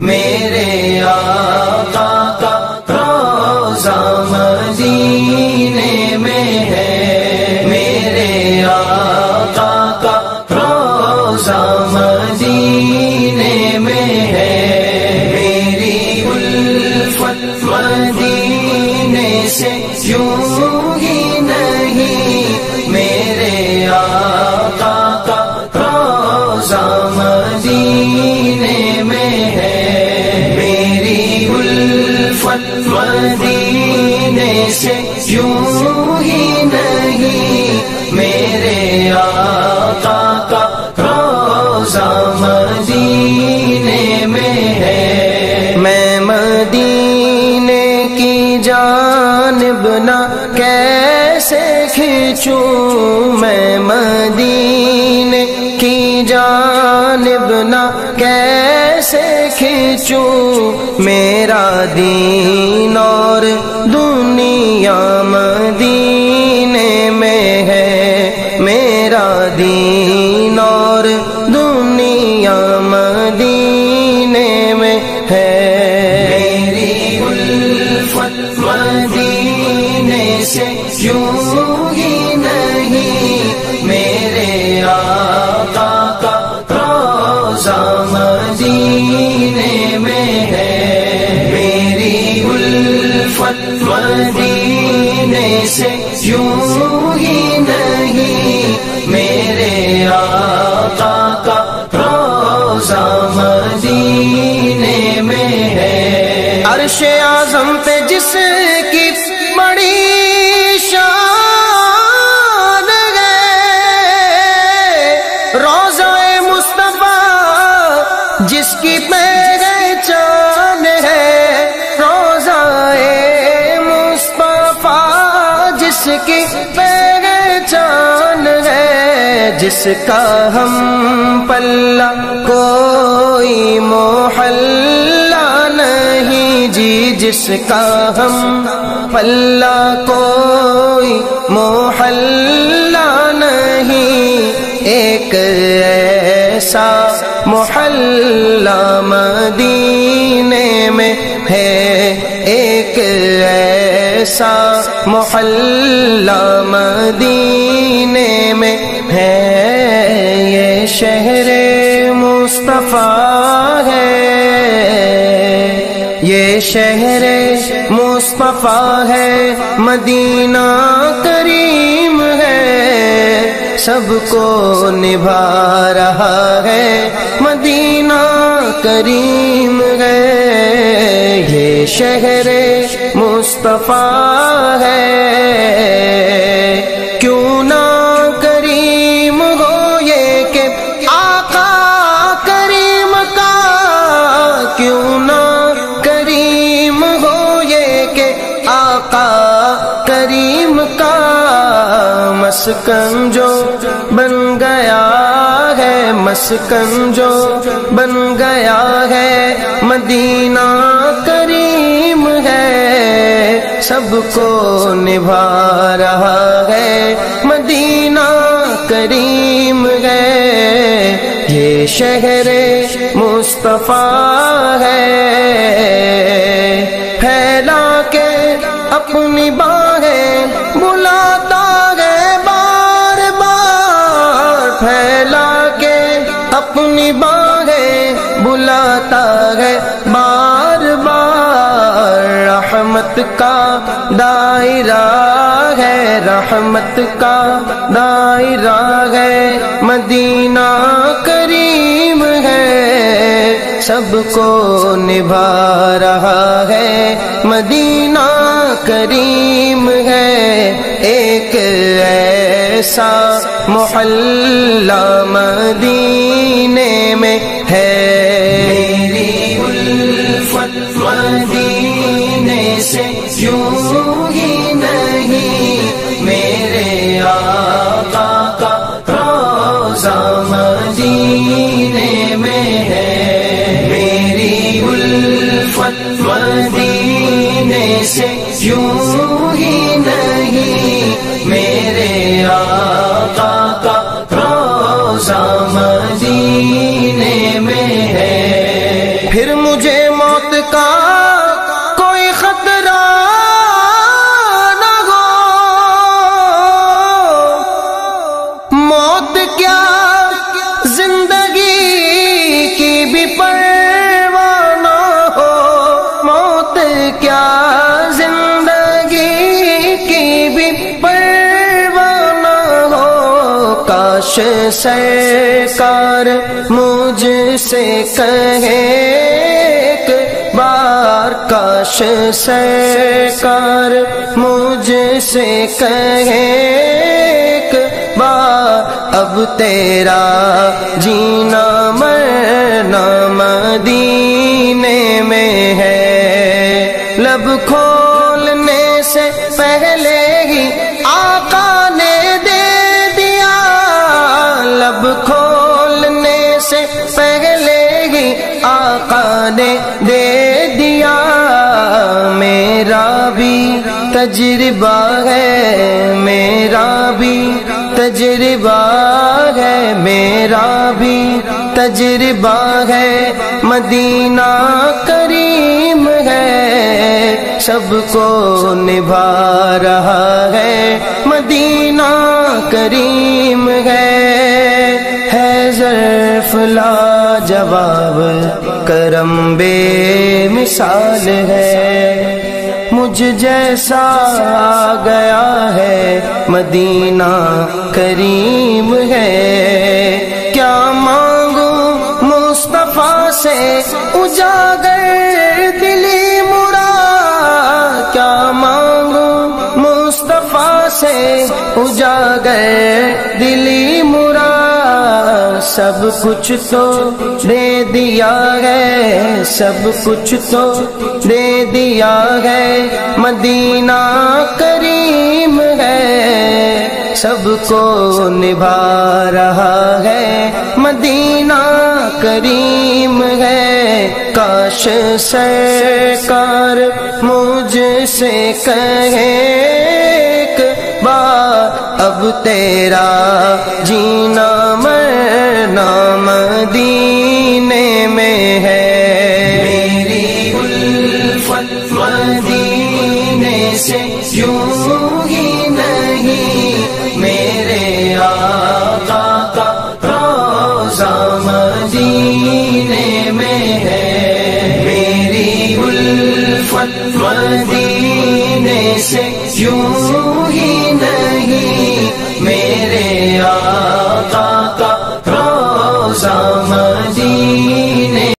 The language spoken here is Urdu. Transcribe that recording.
میرے آقا کا روزہ مدینے میں ہے۔ میرے آقا کا روزہ مدینے میں ہے۔ میری الفت مدینے سے یوں ہی نہیں۔ میرے آقا کا روزہ روزہ مدینے میں ہے۔ میں مدینے کی جانب نہ کیسے کھینچوں؟ میں مدینے کی جانب نہ کیسے کھینچوں؟ میرا دین اور دنیا مدینے میں ہے۔ میرا دین یوں ہی نہیں، میرے آقا کا روزہ مدینے میں ہے۔ میری الفت مدینے سے یوں ہی نہیں، میرے آقا کا روزہ مدینے میں ہے۔ عرش جس کی پہچان ہے، روزہ مصطفیٰ، جس کی پہچان ہے، جس کا ہم پلہ کوئی محلہ نہیں جی جس کا ہم پلہ کوئی محلہ نہیں۔ ایک ایسا محلہ مدینے میں ہے، ایک ایسا محلہ مدینے میں ہے۔ یہ شہر مصطفیٰ ہے۔ یہ شہر مصطفیٰ ہے۔ مدینہ سب کو نبھا رہا ہے۔ مدینہ کریم ہے۔ یہ شہر مصطفیٰ ہے۔ مسکن جو بن گیا ہے، مسکن جو بن گیا ہے، مدینہ کریم ہے۔ سب کو نبھا رہا ہے، مدینہ کریم ہے۔ یہ شہر مصطفیٰ ہے۔ پھیلا رحمت کا دائرہ ہے، رحمت کا دائرہ ہے۔ مدینہ کریم ہے، سب کو نبھا رہا ہے۔ مدینہ کریم ہے، ایک ایسا محلہ مدینے میں ہے۔ یوں ہی نہیں، میرے آقا کا روزہ مدینے میں ہے۔ پھر مجھے موت کا کوئی خطرہ نہ ہو۔ موت کیا زندگی کی بھی پر کاش سرکار مجھ سے کہے، ایک بار کاش سرکار مجھ سے کہے، ایک بار اب تیرا جینا مرنا مدینے میں ہے۔ لب کھولنے آقا نے دے دیا، میرا بھی تجربہ ہے، میرا بھی تجربہ ہے، میرا بھی تجربہ ہے۔ مدینہ کریم ہے، سب کو نبھا رہا ہے۔ مدینہ کریم ہے ہے ظرف لا جواب کرم بے مثال ہے۔ مجھ جیسا آ گیا ہے، مدینہ کریم ہے۔ کیا مانگو مصطفیٰ سے اجاگر دلی مرا کیا مانگو مصطفیٰ سے اجاگر دلی سب کچھ تو دے دیا ہے، سب کچھ تو دے دیا ہے۔ مدینہ کریم ہے، سب کو نبھا رہا ہے۔ مدینہ کریم ہے، کاش سرکار مجھ سے کہے۔ اب تیرا جینا مرنا مدینے میں ہے۔ میری الفت مدینے سے یوں ہی نہیں۔ میرے آقا کا روزہ مدینے میں ہے۔ میری الفت مدینے سے یوں